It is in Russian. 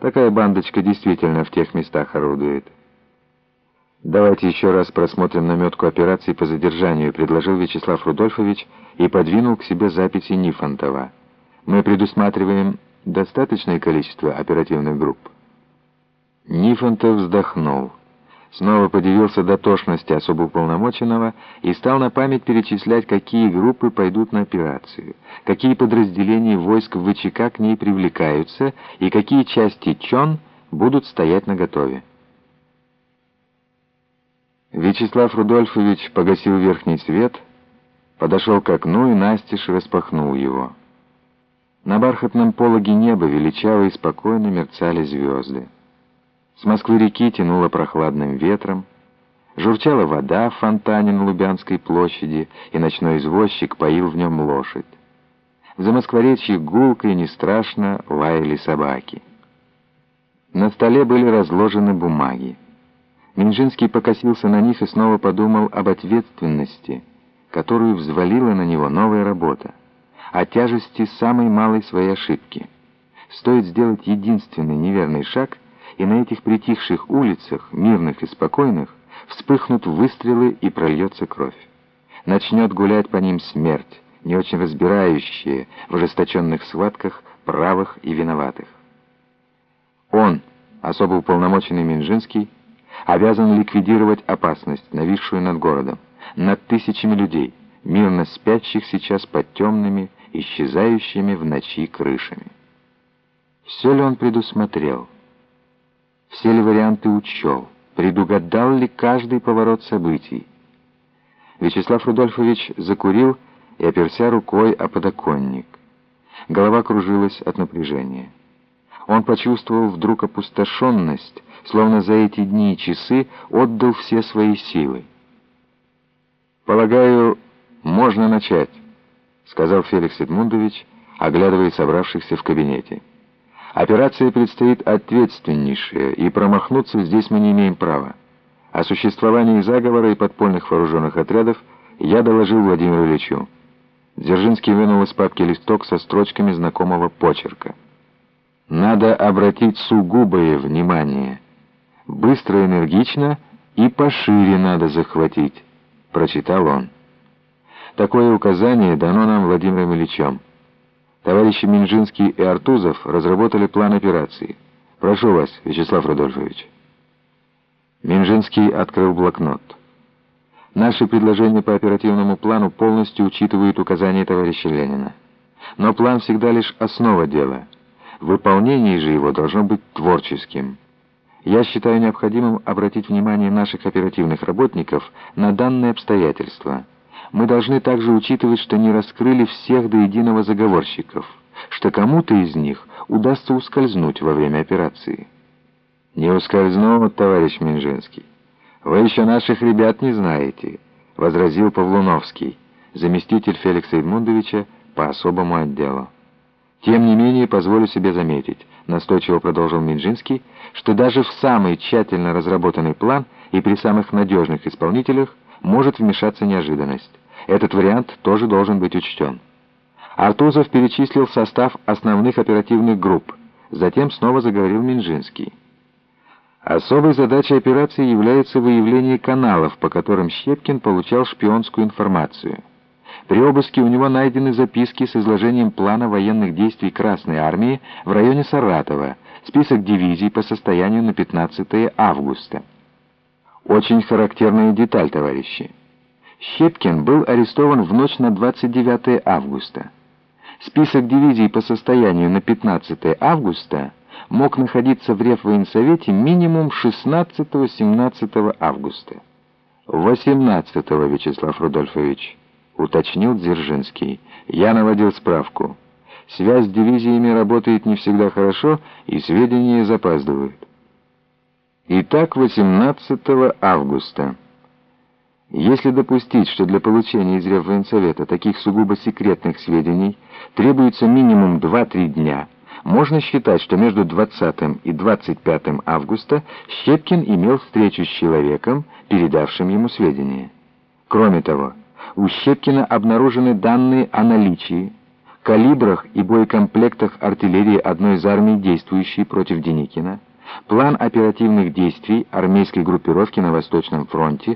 Такая бандочка действительно в тех местах орудует. «Давайте еще раз просмотрим наметку операции по задержанию», предложил Вячеслав Рудольфович и подвинул к себе записи Нифонтова. «Мы предусматриваем достаточное количество оперативных групп». Нифонтов вздохнул. Снова подивился дотошности особо уполномоченного и стал на память перечислять, какие группы пойдут на операцию, какие подразделения войск ВЧК к ней привлекаются и какие части ЧОН будут стоять наготове. Вячеслав Рудольфович погасил верхний свет, подошел к окну и настежь распахнул его. На бархатном пологе неба величаво и спокойно мерцали звезды. С Москвы-реки тянуло прохладным ветром, журчала вода в фонтане на Лубянской площади, и ночной извозчик поил в нем лошадь. За Москворечье гулко и не страшно лаяли собаки. На столе были разложены бумаги. Минжинский покосился на них и снова подумал об ответственности, которую взвалила на него новая работа, о тяжести самой малой своей ошибки. Стоит сделать единственный неверный шаг — и на этих притихших улицах, мирных и спокойных, вспыхнут выстрелы и прольется кровь. Начнет гулять по ним смерть, не очень разбирающая в ожесточенных схватках правых и виноватых. Он, особо уполномоченный Минжинский, обязан ликвидировать опасность, нависшую над городом, над тысячами людей, мирно спящих сейчас под темными, исчезающими в ночи крышами. Все ли он предусмотрел? Все ли варианты учел? Предугадал ли каждый поворот событий? Вячеслав Рудольфович закурил и оперся рукой о подоконник. Голова кружилась от напряжения. Он почувствовал вдруг опустошенность, словно за эти дни и часы отдал все свои силы. «Полагаю, можно начать», — сказал Феликс Эдмундович, оглядывая собравшихся в кабинете. Операция предстоит ответственнейшая, и промахнуться здесь мы не имеем права. О существовании заговора и подпольных вооруженных отрядов я доложил Владимиру Ильичу. Дзержинский вынул из папки листок со строчками знакомого почерка. «Надо обратить сугубое внимание. Быстро, энергично и пошире надо захватить», — прочитал он. Такое указание дано нам Владимиром Ильичем. Товарищи Минжинский и Артузов разработали план операции. Прошу вас, Вячеслав Рудольфович. Минжинский открыл блокнот. Наши предложения по оперативному плану полностью учитывают указания товарища Ленина. Но план всегда лишь основа дела. Выполнение же его должно быть творческим. Я считаю необходимым обратить внимание наших оперативных работников на данные обстоятельства – мы должны также учитывать, что не раскрыли всех до единого заговорщиков, что кому-то из них удастся ускользнуть во время операции. «Не ускользнул, товарищ Минжинский. Вы еще наших ребят не знаете», — возразил Павлуновский, заместитель Феликса Эдмундовича по особому отделу. «Тем не менее, позволю себе заметить», — настойчиво продолжил Минжинский, «что даже в самый тщательно разработанный план и при самых надежных исполнителях может вмешаться неожиданность. Этот вариант тоже должен быть учтен. Артузов перечислил состав основных оперативных групп. Затем снова заговорил Минжинский. Особой задачей операции является выявление каналов, по которым Щепкин получал шпионскую информацию. При обыске у него найдены записки с изложением плана военных действий Красной Армии в районе Саратова, список дивизий по состоянию на 15 августа. Очень характерная деталь, товарищи. Щепкин был арестован в ночь на 29 августа. Список дивизий по состоянию на 15 августа мог находиться в Реввоенсовете минимум 16-17 августа. 18 Вячеслав Рудольфович, уточнил Дзержинский. Я наводил справку. Связь с дивизиями работает не всегда хорошо, и сведения запаздывают. Итак, 18 августа. Если допустить, что для получения из Реввоенсовета таких сугубо секретных сведений требуется минимум 2-3 дня, можно считать, что между 20 и 25 августа Щепкин имел встречу с человеком, передавшим ему сведения. Кроме того, у Щепкина обнаружены данные о наличии, калибрах и боекомплектах артиллерии одной из армий, действующей против Деникина, план оперативных действий армейской группировки на Восточном фронте